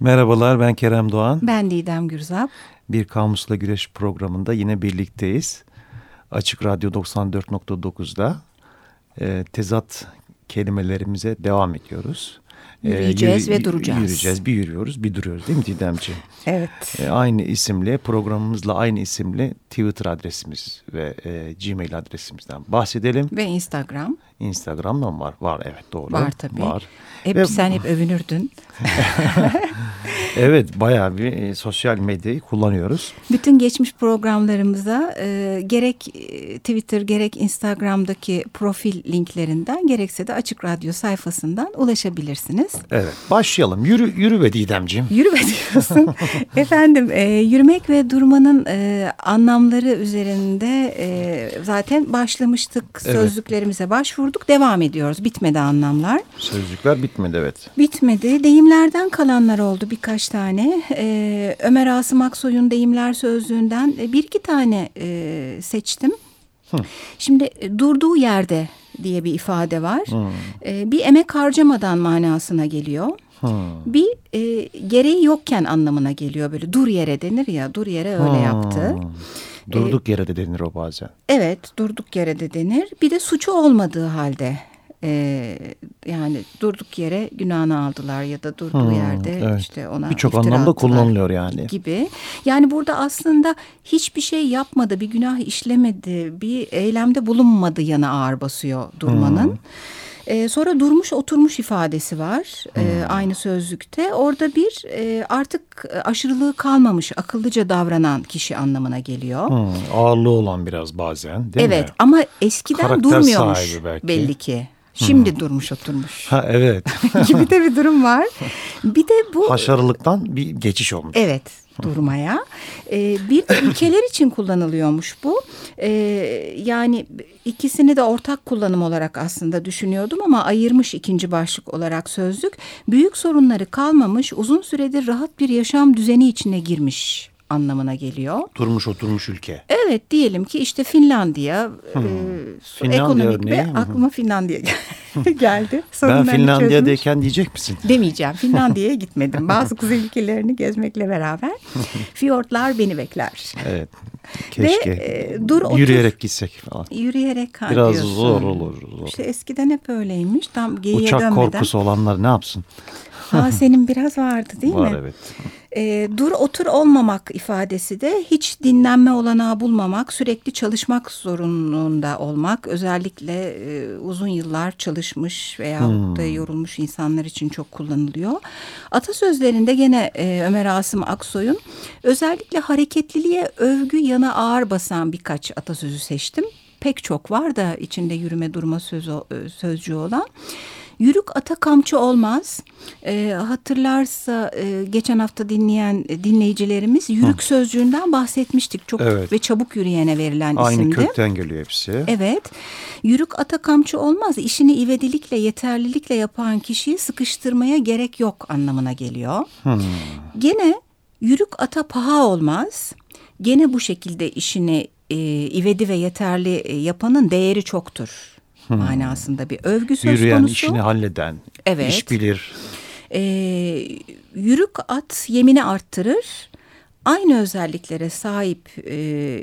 Merhabalar ben Kerem Doğan. Ben Didem Gürzap. Bir Kamusla Güreş programında yine birlikteyiz. Açık Radyo 94.9'da e, tezat kelimelerimize devam ediyoruz. Yürüyeceğiz e, yürü, ve duracağız. Yürüyeceğiz, bir yürüyoruz, bir duruyoruz değil mi Didemciğim? evet. E, aynı isimle, programımızla aynı isimle Twitter adresimiz ve e, Gmail adresimizden bahsedelim. Ve Instagram. Instagram'da mı var? Var evet doğru. Var tabii. Var. Hep Ve... sen hep övünürdün. evet bayağı bir e, sosyal medyayı kullanıyoruz. Bütün geçmiş programlarımıza e, gerek e, Twitter gerek Instagram'daki profil linklerinden gerekse de Açık Radyo sayfasından ulaşabilirsiniz. Evet başlayalım. Yürü, yürü be Didemciğim. Yürü be diyorsun. Efendim e, yürümek ve durmanın e, anlamları üzerinde e, zaten başlamıştık. Evet. Sözlüklerimize başvurduk. Devam ediyoruz. Bitmedi anlamlar. Sözlükler bitmedi evet. Bitmedi. Deyimlerden kalanlar oldu birkaç tane. Ee, Ömer Asım Aksoy'un deyimler sözlüğünden e, bir iki tane e, seçtim. Hı. Şimdi e, durduğu yerde diye bir ifade var. Ee, bir emek harcamadan manasına geliyor. Hmm. Bir e, gereği yokken anlamına geliyor böyle dur yere denir ya dur yere öyle hmm. yaptı. Durduk yere de denir o bazen. Evet durduk yere de denir. Bir de suçu olmadığı halde e, yani durduk yere günahını aldılar ya da durduğu hmm, yerde evet. işte ona birçok anlamda kullanılıyor yani gibi. Yani burada aslında hiçbir şey yapmadı, bir günah işlemedi, bir eylemde bulunmadı yanı ağır basıyor durmanın. Hmm. Ee, sonra durmuş oturmuş ifadesi var e, hmm. aynı sözlükte. Orada bir e, artık aşırılığı kalmamış akıllıca davranan kişi anlamına geliyor. Hmm. Ağırlığı olan biraz bazen değil evet, mi? Evet ama eskiden Karakter durmuyormuş belli ki. Şimdi hmm. durmuş oturmuş. Ha evet. gibi de bir durum var. Bir de bu... Haşarılıktan bir geçiş olmuş. Evet durmaya. Ee, bir de ülkeler için kullanılıyormuş bu. Ee, yani ikisini de ortak kullanım olarak aslında düşünüyordum ama ayırmış ikinci başlık olarak sözlük. Büyük sorunları kalmamış, uzun süredir rahat bir yaşam düzeni içine girmiş anlamına geliyor. Durmuş oturmuş ülke. Evet diyelim ki işte Finlandiya. Hmm. E, Finlandiya ekonomik örneği. ve aklıma Finlandiya geldi. ben Finlandiya'dayken diyecek misin? Demeyeceğim. Finlandiya'ya gitmedim. Bazı kuzey ülkelerini gezmekle beraber. Fiyortlar beni bekler. Evet. Keşke. Ve, e, dur otur. Yürüyerek gitsek falan. Yürüyerek Biraz diyorsun. zor olur. Zor. İşte eskiden hep öyleymiş. Tam Uçak dönmeden. korkusu olanlar ne yapsın? Ha senin biraz vardı değil Var, mi? Var evet. E, dur otur olmamak ifadesi de hiç dinlenme olanağı bulmamak, sürekli çalışmak zorunluluğunda olmak. Özellikle e, uzun yıllar çalışmış veya hmm. da yorulmuş insanlar için çok kullanılıyor. Atasözlerinde gene e, Ömer Asım Aksoy'un özellikle hareketliliğe övgü yana ağır basan birkaç atasözü seçtim. Pek çok var da içinde yürüme durma sözü, e, sözcüğü olan. Yürük ata kamçı olmaz. E, hatırlarsa e, geçen hafta dinleyen e, dinleyicilerimiz yürük Hı. sözcüğünden bahsetmiştik. Çok evet. ve çabuk yürüyene verilen Aynı isimdi. Aynı kökten geliyor hepsi. Evet. Yürük ata kamçı olmaz. İşini ivedilikle, yeterlilikle yapan kişiyi sıkıştırmaya gerek yok anlamına geliyor. Hmm. Gene yürük ata paha olmaz. Gene bu şekilde işini e, ivedi ve yeterli e, yapanın değeri çoktur hmm. manasında bir övgü söz Yürüyen, konusu. işini halleden, evet. iş bilir. Ee, yürük at yemini arttırır. Aynı özelliklere sahip e,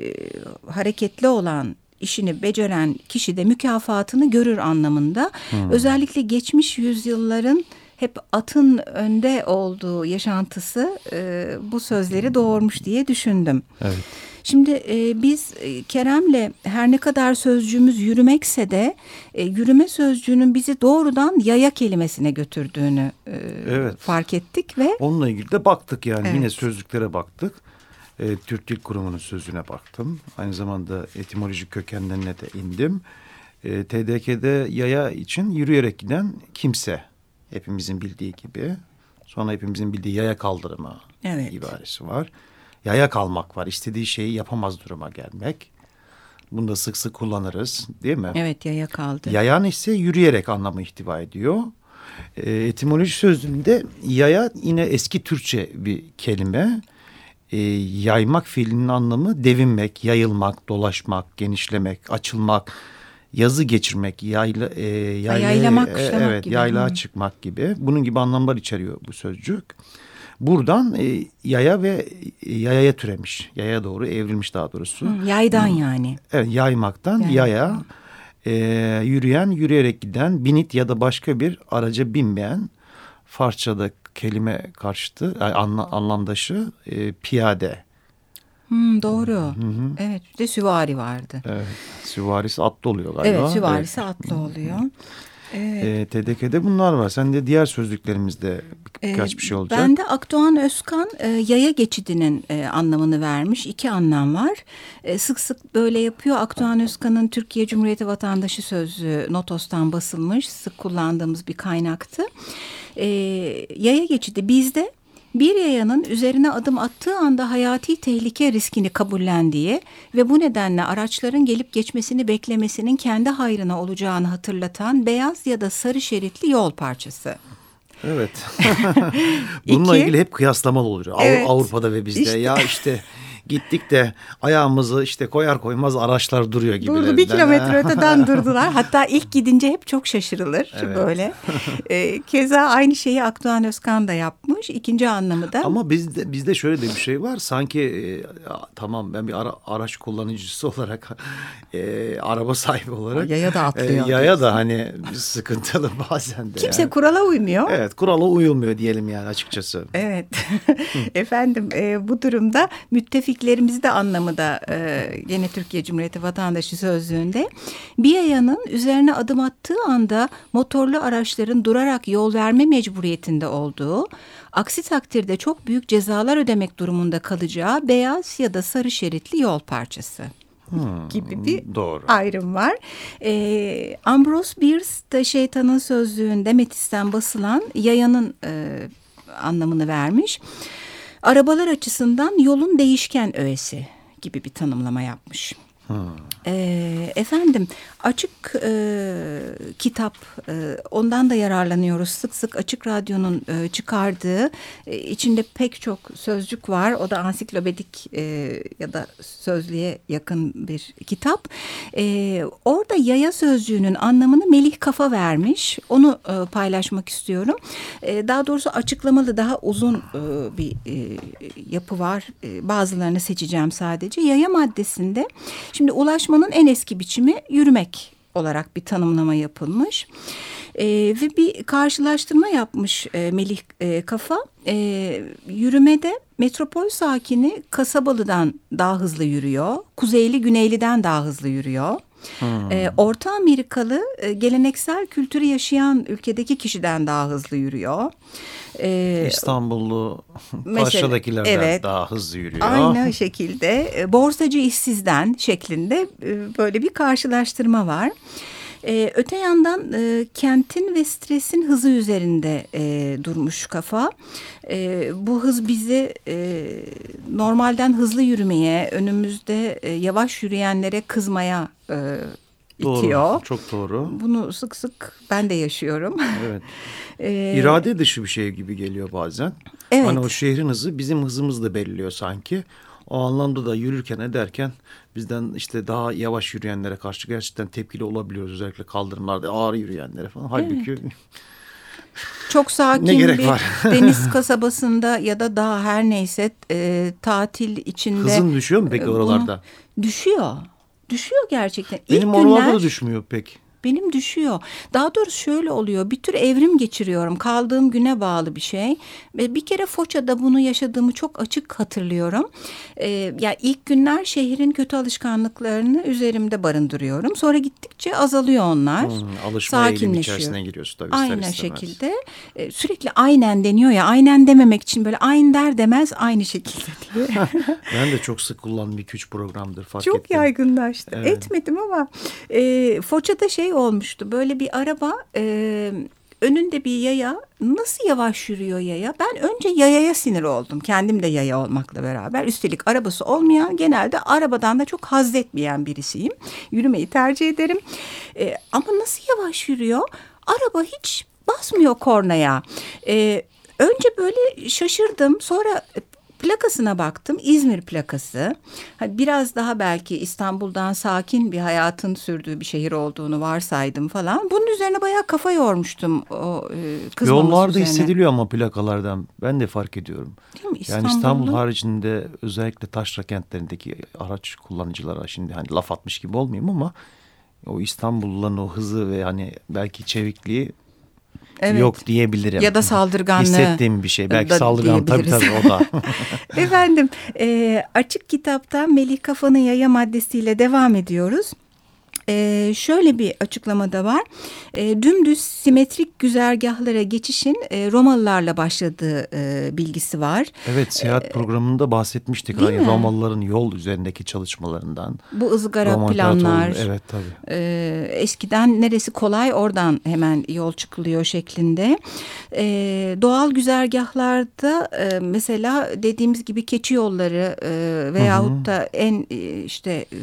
hareketli olan işini beceren kişi de mükafatını görür anlamında. Hmm. Özellikle geçmiş yüzyılların hep atın önde olduğu yaşantısı e, bu sözleri doğurmuş diye düşündüm. Evet. Şimdi e, biz e, Kerem'le her ne kadar sözcüğümüz yürümekse de e, yürüme sözcüğünün bizi doğrudan yaya kelimesine götürdüğünü e, evet. fark ettik ve onunla ilgili de baktık yani evet. yine sözlüklere baktık. E, Türk Dil Kurumu'nun sözüne baktım. Aynı zamanda etimolojik kökenlerine de indim. E, TDK'de yaya için yürüyerek giden kimse hepimizin bildiği gibi. Sonra hepimizin bildiği yaya kaldırımı evet. ibaresi var yaya kalmak var. İstediği şeyi yapamaz duruma gelmek. Bunu da sık sık kullanırız değil mi? Evet yaya kaldı. Yayan ise yürüyerek anlamı ihtiva ediyor. E, etimoloji sözlüğünde yaya yine eski Türkçe bir kelime. E, yaymak fiilinin anlamı devinmek, yayılmak, dolaşmak, genişlemek, açılmak, yazı geçirmek, yayla, e, yayla, yaylamak, e, evet, gibi. yaylığa çıkmak gibi. Bunun gibi anlamlar içeriyor bu sözcük. Buradan e, yaya ve e, yayaya türemiş. Yaya doğru evrilmiş daha doğrusu. Hı, yaydan yani. Evet yaymaktan yani. yaya e, yürüyen yürüyerek giden binit ya da başka bir araca binmeyen Farsça'da kelime karşıtı anla, anlamdaşı e, piyade. Hmm, doğru. Hı hı. Evet bir de süvari vardı. Evet süvarisi atlı oluyor galiba. Evet süvarisi evet. atlı oluyor. Evet. E, TDK'de bunlar var. Sen de diğer sözlüklerimizde birkaç ee, bir şey olacak. Ben de Akdoğan Özkan e, yaya geçidinin e, anlamını vermiş. İki anlam var. E, sık sık böyle yapıyor. Akdoğan Özkan'ın Türkiye Cumhuriyeti Vatandaşı Sözlüğü Notos'tan basılmış. Sık kullandığımız bir kaynaktı. E, yaya geçidi bizde bir yayanın üzerine adım attığı anda hayati tehlike riskini kabullendiği ve bu nedenle araçların gelip geçmesini beklemesinin kendi hayrına olacağını hatırlatan beyaz ya da sarı şeritli yol parçası. Evet. Bununla İki, ilgili hep kıyaslamalı oluyor. Evet, Avrupa'da ve bizde. İşte. Ya işte Gittik de ayağımızı işte koyar koymaz araçlar duruyor gibi. Durdu bir kilometre öteden durdular. Hatta ilk gidince hep çok şaşırılır evet. böyle. E, keza aynı şeyi Akdoğan Özkan da yapmış. İkinci anlamı da. Ama bizde, bizde şöyle de bir şey var. Sanki e, tamam ben bir ara, araç kullanıcısı olarak e, araba sahibi olarak. Yaya da atlıyor. E, yaya da hani sıkıntılı bazen de. Kimse yani. kurala uymuyor. Evet kurala uyulmuyor diyelim yani açıkçası. Evet. Efendim e, bu durumda müttefik müttefiklerimizi de anlamı da e, yine Türkiye Cumhuriyeti Vatandaşı Sözlüğü'nde bir yayanın üzerine adım attığı anda motorlu araçların durarak yol verme mecburiyetinde olduğu, aksi takdirde çok büyük cezalar ödemek durumunda kalacağı beyaz ya da sarı şeritli yol parçası. Hmm, gibi bir doğru. ayrım var. Ee, Ambrose Bierce de şeytanın sözlüğünde Metis'ten basılan yayanın e, anlamını vermiş arabalar açısından yolun değişken öğesi gibi bir tanımlama yapmış. E, efendim açık e, kitap e, ondan da yararlanıyoruz. Sık sık açık radyonun e, çıkardığı e, içinde pek çok sözcük var. O da ansiklopedik e, ya da sözlüğe yakın bir kitap. E, orada yaya sözcüğünün anlamını Melih Kafa vermiş. Onu e, paylaşmak istiyorum. E, daha doğrusu açıklamalı daha uzun e, bir e, yapı var. E, bazılarını seçeceğim sadece. Yaya maddesinde şimdi ulaşmanın en eski biçimi yürümek olarak bir tanımlama yapılmış. E, ve bir karşılaştırma yapmış e, Melih e, Kafa. E, yürümede metropol sakini Kasabalı'dan daha hızlı yürüyor. Kuzeyli Güneyli'den daha hızlı yürüyor. Hmm. E, Orta Amerikalı e, geleneksel kültürü yaşayan ülkedeki kişiden daha hızlı yürüyor. E, İstanbullu Paşa'dakilerden evet, daha hızlı yürüyor. Aynı şekilde e, borsacı işsizden şeklinde e, böyle bir karşılaştırma var. Ee, öte yandan e, kentin ve stresin hızı üzerinde e, durmuş kafa. E, bu hız bizi e, normalden hızlı yürümeye, önümüzde e, yavaş yürüyenlere kızmaya e, Doğru, itiyor. çok doğru. Bunu sık sık ben de yaşıyorum. Evet. ee, İrade dışı bir şey gibi geliyor bazen. Evet. Hani o şehrin hızı bizim hızımızı da belirliyor sanki. O anlamda da yürürken ederken bizden işte daha yavaş yürüyenlere karşı gerçekten tepkili olabiliyoruz. Özellikle kaldırımlarda ağır yürüyenlere falan. Halbuki evet. çok sakin ne gerek bir var? deniz kasabasında ya da daha her neyse e, tatil içinde. Hızın düşüyor mu peki oralarda? Düşüyor. Düşüyor gerçekten. Benim İlk oralarda günler, da düşmüyor pek benim düşüyor. Daha doğrusu şöyle oluyor. Bir tür evrim geçiriyorum. Kaldığım güne bağlı bir şey. Ve bir kere Foça'da bunu yaşadığımı çok açık hatırlıyorum. Ee, yani ilk günler şehrin kötü alışkanlıklarını üzerimde barındırıyorum. Sonra gittikçe azalıyor onlar. Hmm, alışma eğilimi içerisine giriyorsun tabii. Aynı şekilde. E, sürekli aynen deniyor ya. Aynen dememek için böyle aynı der demez aynı şekilde diye. ben de çok sık kullandığım bir güç programdır fark çok ettim. Çok yaygınlaştı. Evet. Etmedim ama e, Foça'da şey olmuştu. Böyle bir araba e, önünde bir yaya nasıl yavaş yürüyor yaya? Ben önce yayaya sinir oldum. Kendim de yaya olmakla beraber. Üstelik arabası olmayan genelde arabadan da çok haz etmeyen birisiyim. Yürümeyi tercih ederim. E, ama nasıl yavaş yürüyor? Araba hiç basmıyor kornaya. E, önce böyle şaşırdım. Sonra plakasına baktım İzmir plakası. Biraz daha belki İstanbul'dan sakin bir hayatın sürdüğü bir şehir olduğunu varsaydım falan. Bunun üzerine bayağı kafa yormuştum o e, Yollarda üzerine. hissediliyor ama plakalardan ben de fark ediyorum. Değil mi? Yani İstanbul haricinde özellikle taşra kentlerindeki araç kullanıcılara şimdi hani laf atmış gibi olmayayım ama o İstanbulluların o hızı ve hani belki çevikliği Evet. Yok diyebilirim. Ya da saldırganlığı. Hissettiğim bir şey. Belki saldırgan tabii tabii o da. Efendim e, açık kitapta Melih Kafa'nın yaya maddesiyle devam ediyoruz. Ee, şöyle bir açıklamada var. Ee, dümdüz simetrik güzergahlara geçişin e, Romalılarla başladığı e, bilgisi var. Evet seyahat ee, programında bahsetmiştik. Değil yani Romalıların yol üzerindeki çalışmalarından. Bu ızgara Roman planlar. evet tabii. E, eskiden neresi kolay oradan hemen yol çıkılıyor şeklinde. E, doğal güzergahlarda e, mesela dediğimiz gibi keçi yolları e, veyahut da en e, işte e,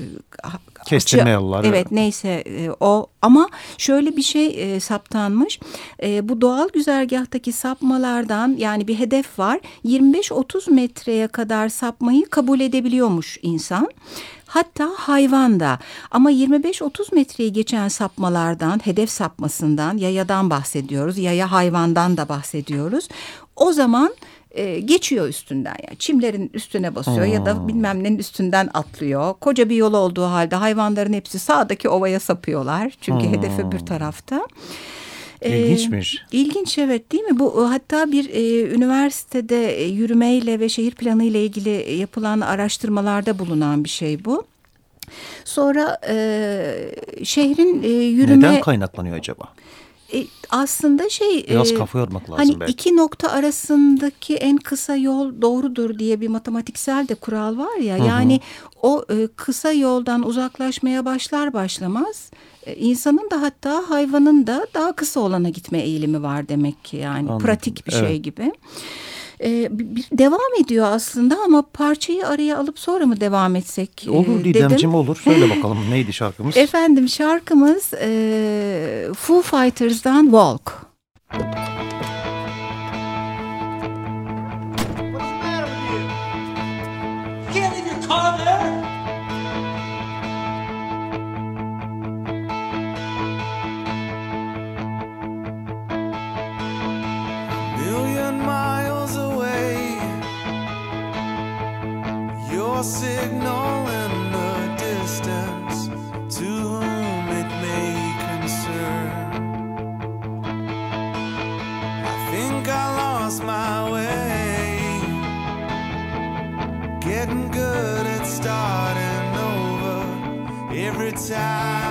Kestirme yolları. Evet neyse e, o ama şöyle bir şey e, saptanmış. E, bu doğal güzergahtaki sapmalardan yani bir hedef var. 25-30 metreye kadar sapmayı kabul edebiliyormuş insan. Hatta hayvan da ama 25-30 metreyi geçen sapmalardan, hedef sapmasından, yayadan bahsediyoruz. Yaya hayvandan da bahsediyoruz. O zaman e, geçiyor üstünden yani çimlerin üstüne basıyor hmm. ya da hmm. bilmem nenin üstünden atlıyor. Koca bir yol olduğu halde hayvanların hepsi sağdaki ovaya sapıyorlar. Çünkü hmm. hedef öbür tarafta. E, İlginçmiş. Ee, ilginç evet değil mi? Bu hatta bir e, üniversitede e, yürümeyle ve şehir planı ile ilgili yapılan araştırmalarda bulunan bir şey bu. Sonra e, şehrin e, yürüme... Neden kaynaklanıyor acaba? E, aslında şey biraz e, kafa yormak lazım hani belki. iki nokta arasındaki en kısa yol doğrudur diye bir matematiksel de kural var ya. Hı hı. Yani o e, kısa yoldan uzaklaşmaya başlar başlamaz e, insanın da hatta hayvanın da daha kısa olana gitme eğilimi var demek ki yani Anladım. pratik bir şey evet. şey gibi e, bir, devam ediyor aslında ama parçayı araya alıp sonra mı devam etsek e, Olur Didemciğim olur. Söyle bakalım neydi şarkımız? Efendim şarkımız e, Foo Fighters'dan Walk. Signal in the distance to whom it may concern. I think I lost my way, getting good at starting over every time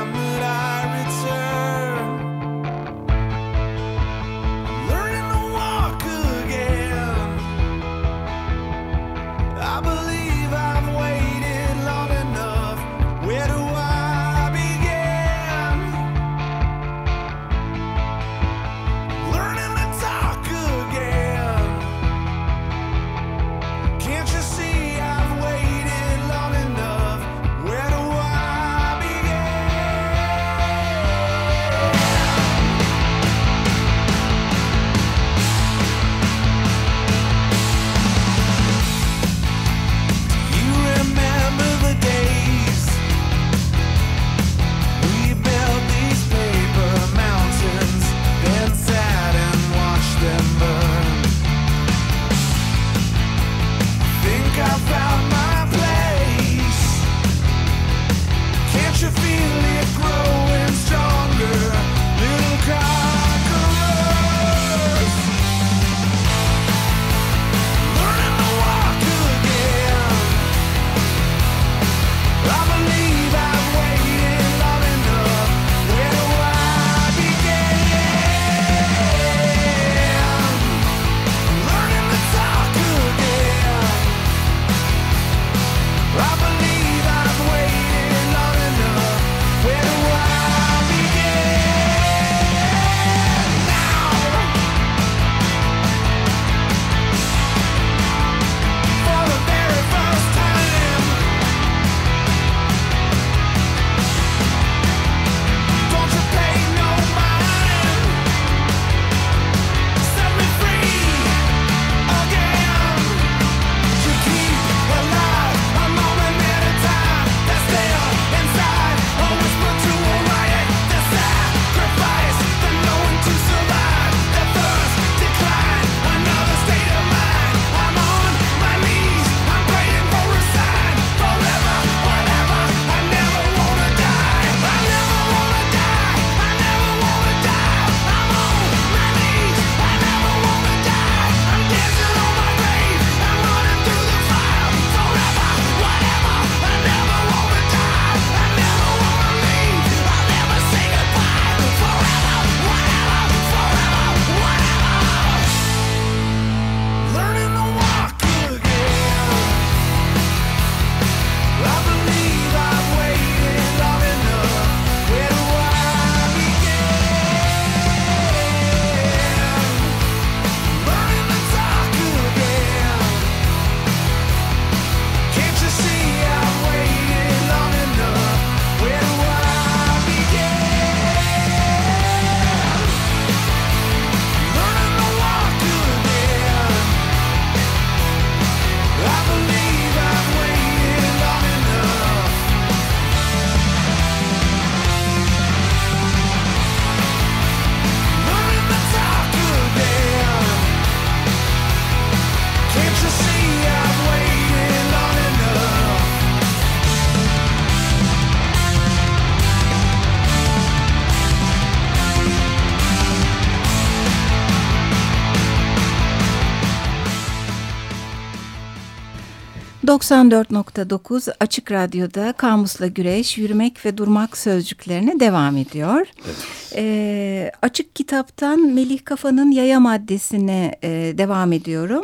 94.9 Açık Radyo'da Kamusla Güreş, Yürümek ve Durmak sözcüklerine devam ediyor. Evet. E, açık Kitap'tan Melih Kafa'nın Yaya maddesine e, devam ediyorum.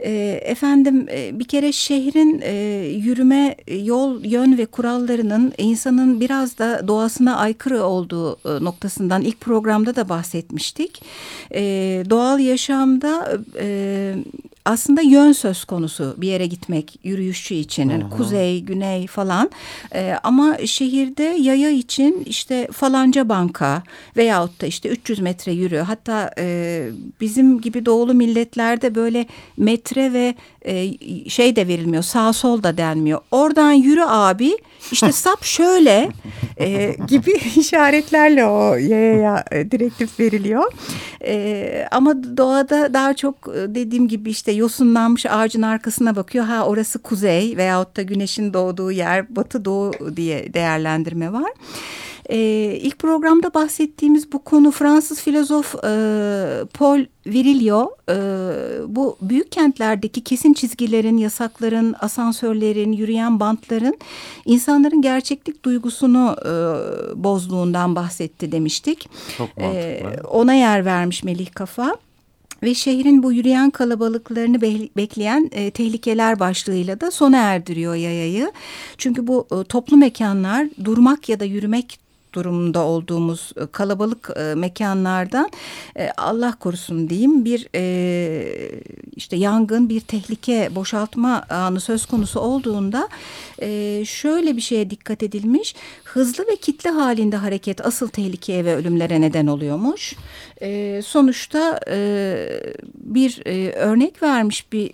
E, efendim e, bir kere şehrin e, yürüme yol yön ve kurallarının insanın biraz da doğasına aykırı olduğu e, noktasından ilk programda da bahsetmiştik. E, doğal yaşamda e, aslında yön söz konusu bir yere gitmek yürüyüşçü için. Yani kuzey, güney falan. E, ama şehirde yaya için işte falanca banka veyahut da işte 300 metre yürü. Hatta e, bizim gibi doğulu milletlerde böyle metre ve e, şey de verilmiyor sağ sol da denmiyor. Oradan yürü abi işte sap şöyle e, gibi işaretlerle o yaya e, direktif veriliyor. E, ama doğada daha çok e, dediğim gibi işte yosunlanmış ağacın arkasına bakıyor. Ha orası kuzey veyahut da güneşin doğduğu yer batı doğu diye değerlendirme var. E, ilk programda bahsettiğimiz bu konu Fransız filozof e, Paul Virilio e, bu büyük kentlerdeki kesin çizgilerin, yasakların, asansörlerin, yürüyen bantların insanların gerçeklik duygusunu e, bozduğundan bahsetti demiştik. Çok mantıklı. E, ona yer vermiş Melih Kafa ve şehrin bu yürüyen kalabalıklarını be bekleyen e, tehlikeler başlığıyla da sona erdiriyor yayayı. Çünkü bu e, toplu mekanlar durmak ya da yürümek durumunda olduğumuz e, kalabalık e, mekanlardan e, Allah korusun diyeyim bir işte yangın bir tehlike boşaltma anı söz konusu olduğunda şöyle bir şeye dikkat edilmiş hızlı ve kitle halinde hareket asıl tehlikeye ve ölümlere neden oluyormuş. Sonuçta bir örnek vermiş bir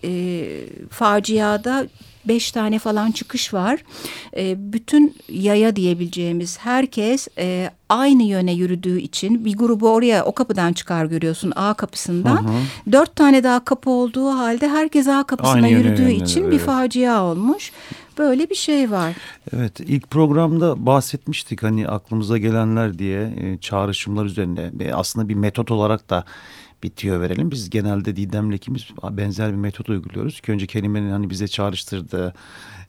faciada beş tane falan çıkış var. E, bütün yaya diyebileceğimiz herkes e, aynı yöne yürüdüğü için bir grubu oraya o kapıdan çıkar görüyorsun A kapısından. Hı hı. Dört tane daha kapı olduğu halde herkes A kapısına aynı yürüdüğü için evet. bir facia olmuş. Böyle bir şey var. Evet ilk programda bahsetmiştik hani aklımıza gelenler diye e, çağrışımlar üzerine ve aslında bir metot olarak da bitiyor verelim. Biz genelde Didem'le ikimiz benzer bir metot uyguluyoruz. Ki önce kelimenin hani bize çağrıştırdığı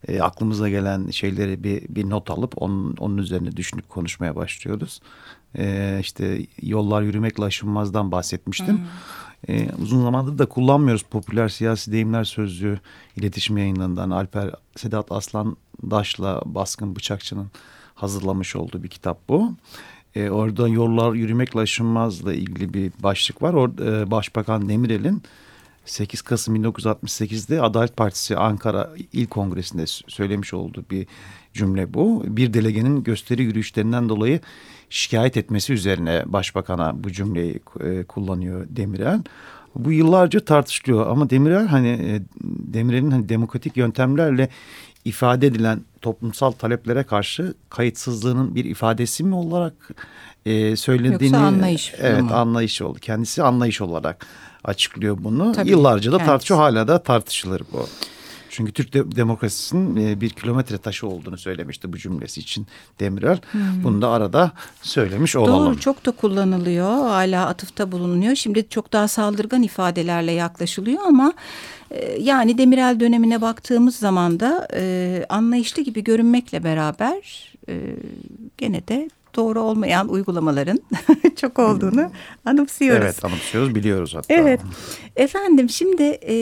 e, aklımıza gelen şeyleri bir, bir not alıp onun, onun üzerine düşünüp konuşmaya başlıyoruz. E, işte yollar yürümekle aşınmazdan bahsetmiştim. Hmm. E, uzun zamandır da kullanmıyoruz popüler siyasi deyimler sözlüğü iletişim yayınlarından Alper Sedat Aslan Daş'la Baskın Bıçakçı'nın hazırlamış olduğu bir kitap bu. E, orada yollar yürümekle aşınmazla ilgili bir başlık var. Orada e, Başbakan Demirel'in 8 Kasım 1968'de Adalet Partisi Ankara İl Kongresi'nde söylemiş olduğu bir cümle bu. Bir delegenin gösteri yürüyüşlerinden dolayı şikayet etmesi üzerine başbakana bu cümleyi e, kullanıyor Demirel. Bu yıllarca tartışılıyor ama Demirel hani e, Demirel'in hani demokratik yöntemlerle ifade edilen toplumsal taleplere karşı kayıtsızlığının bir ifadesi mi olarak e, söylediğini Yoksa anlayış evet mı? anlayış oldu. Kendisi anlayış olarak açıklıyor bunu. Tabii, Yıllarca da tartışıyor hala da tartışılır bu. Çünkü Türk de demokrasisinin e, bir kilometre taşı olduğunu söylemişti bu cümlesi için Demirel. Hmm. Bunu da arada söylemiş olalım. Doğru çok da kullanılıyor. Hala atıfta bulunuyor. Şimdi çok daha saldırgan ifadelerle yaklaşılıyor ama e, yani Demirel dönemine baktığımız zaman da e, anlayışlı gibi görünmekle beraber e, gene de doğru olmayan uygulamaların çok olduğunu anımsıyoruz. Evet anımsıyoruz biliyoruz hatta. Evet efendim şimdi e,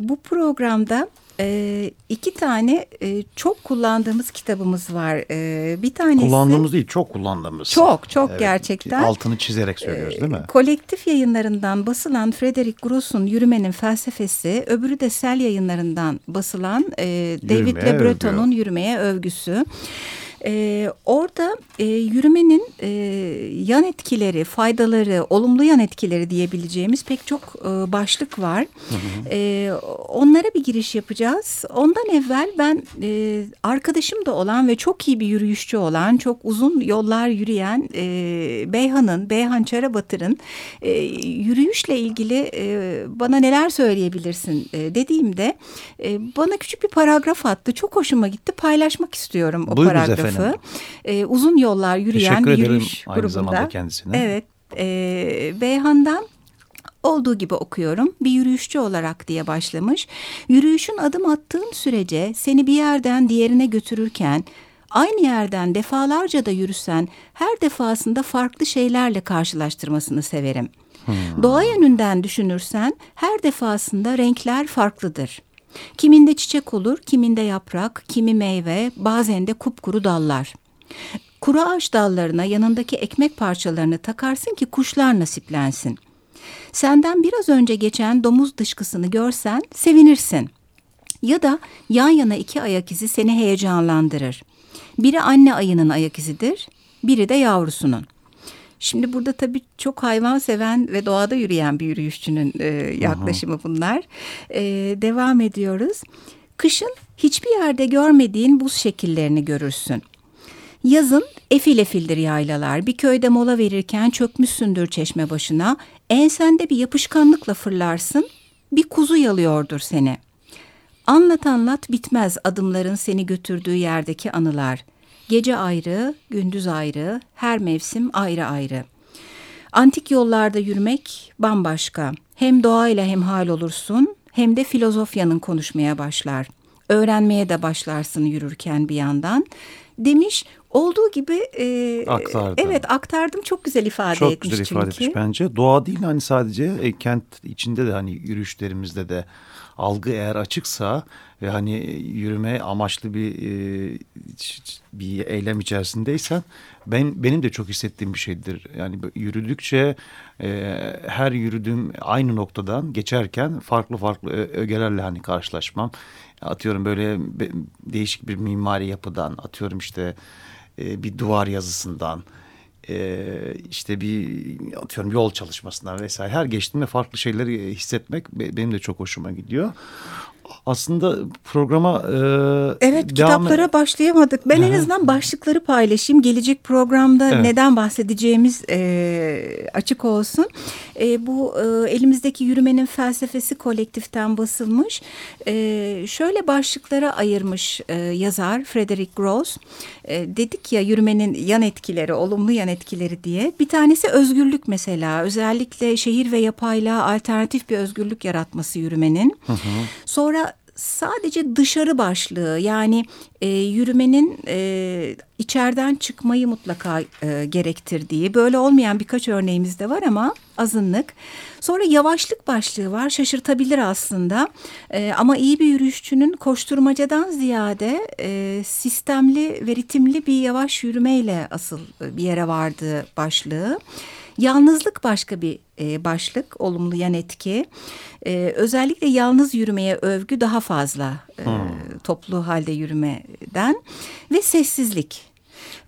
bu programda e, iki tane e, çok kullandığımız kitabımız var. E, bir tanesi... Kullandığımız değil çok kullandığımız. Çok çok evet, gerçekten. Altını çizerek söylüyoruz değil mi? E, kolektif yayınlarından basılan Frederick Gross'un Yürümenin Felsefesi, öbürü de Sel yayınlarından basılan e, David Le Breton'un Yürümeye Övgüsü. E, orada e, yürümenin e, yan etkileri, faydaları, olumlu yan etkileri diyebileceğimiz pek çok e, başlık var. Hı hı. E, onlara bir giriş yapacağız. Ondan evvel ben e, arkadaşım da olan ve çok iyi bir yürüyüşçü olan, çok uzun yollar yürüyen e, Beyhan'ın, Beyhan Çarabatır'ın e, yürüyüşle ilgili e, bana neler söyleyebilirsin e, dediğimde e, bana küçük bir paragraf attı. Çok hoşuma gitti. Paylaşmak istiyorum o Buyurunuz paragrafı. Efendim. E, uzun yollar yürüyen Teşekkür bir yürüyüş ederim aynı zamanda kendisine. Evet. E, Beyhan'dan olduğu gibi okuyorum. Bir yürüyüşçü olarak diye başlamış. Yürüyüşün adım attığın sürece seni bir yerden diğerine götürürken aynı yerden defalarca da yürüsen her defasında farklı şeylerle karşılaştırmasını severim. Hmm. Doğa yönünden düşünürsen her defasında renkler farklıdır. Kiminde çiçek olur, kiminde yaprak, kimi meyve, bazen de kupkuru dallar. Kuru ağaç dallarına yanındaki ekmek parçalarını takarsın ki kuşlar nasiplensin. Senden biraz önce geçen domuz dışkısını görsen sevinirsin. Ya da yan yana iki ayak izi seni heyecanlandırır. Biri anne ayının ayak izidir, biri de yavrusunun. Şimdi burada tabii çok hayvan seven ve doğada yürüyen bir yürüyüşçünün e, yaklaşımı bunlar. E, devam ediyoruz. Kışın hiçbir yerde görmediğin buz şekillerini görürsün. Yazın efil efildir yaylalar. Bir köyde mola verirken çökmüşsündür çeşme başına. Ensende bir yapışkanlıkla fırlarsın. Bir kuzu yalıyordur seni. Anlat anlat bitmez adımların seni götürdüğü yerdeki anılar. Gece ayrı, gündüz ayrı, her mevsim ayrı ayrı. Antik yollarda yürümek bambaşka. Hem doğayla hemhal olursun, hem de filozofyanın konuşmaya başlar. Öğrenmeye de başlarsın yürürken bir yandan. Demiş olduğu gibi e, Aktardı. evet aktardım çok güzel ifade çok etmiş güzel ifade çünkü. etmiş bence. Doğa değil hani sadece e, kent içinde de hani yürüyüşlerimizde de algı eğer açıksa ve hani yürüme amaçlı bir e, bir eylem içerisindeysen ben benim de çok hissettiğim bir şeydir. Yani yürüdükçe e, her yürüdüğüm aynı noktadan geçerken farklı farklı ögelerle hani karşılaşmam. Atıyorum böyle değişik bir mimari yapıdan atıyorum işte e, bir duvar yazısından e, işte bir atıyorum yol çalışmasından vesaire. Her geçtiğimde farklı şeyleri hissetmek benim de çok hoşuma gidiyor aslında programa e, Evet kitaplara başlayamadık. Ben en azından başlıkları paylaşayım. Gelecek programda evet. neden bahsedeceğimiz e, açık olsun. E, bu e, elimizdeki yürümenin felsefesi kolektiften basılmış. E, şöyle başlıklara ayırmış e, yazar Frederick Gross. E, dedik ya yürümenin yan etkileri, olumlu yan etkileri diye. Bir tanesi özgürlük mesela. Özellikle şehir ve yapayla alternatif bir özgürlük yaratması yürümenin. Hı hı. Sonra sadece dışarı başlığı yani e, yürümenin e, içeriden çıkmayı mutlaka e, gerektirdiği böyle olmayan birkaç örneğimiz de var ama azınlık. Sonra yavaşlık başlığı var şaşırtabilir aslında e, ama iyi bir yürüyüşçünün koşturmacadan ziyade e, sistemli ve ritimli bir yavaş yürümeyle asıl bir yere vardığı başlığı. Yalnızlık başka bir e, başlık, olumlu yan etki. E, özellikle yalnız yürümeye övgü daha fazla e, hmm. toplu halde yürümeden ve sessizlik.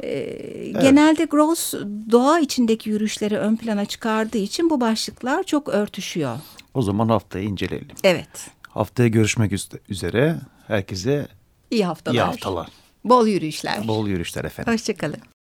E, evet. Genelde Gross doğa içindeki yürüyüşleri ön plana çıkardığı için bu başlıklar çok örtüşüyor. O zaman haftaya inceleyelim. Evet. Haftaya görüşmek üzere. Herkese iyi haftalar. İyi haftalar. Bol yürüyüşler. Bol yürüyüşler efendim. Hoşçakalın.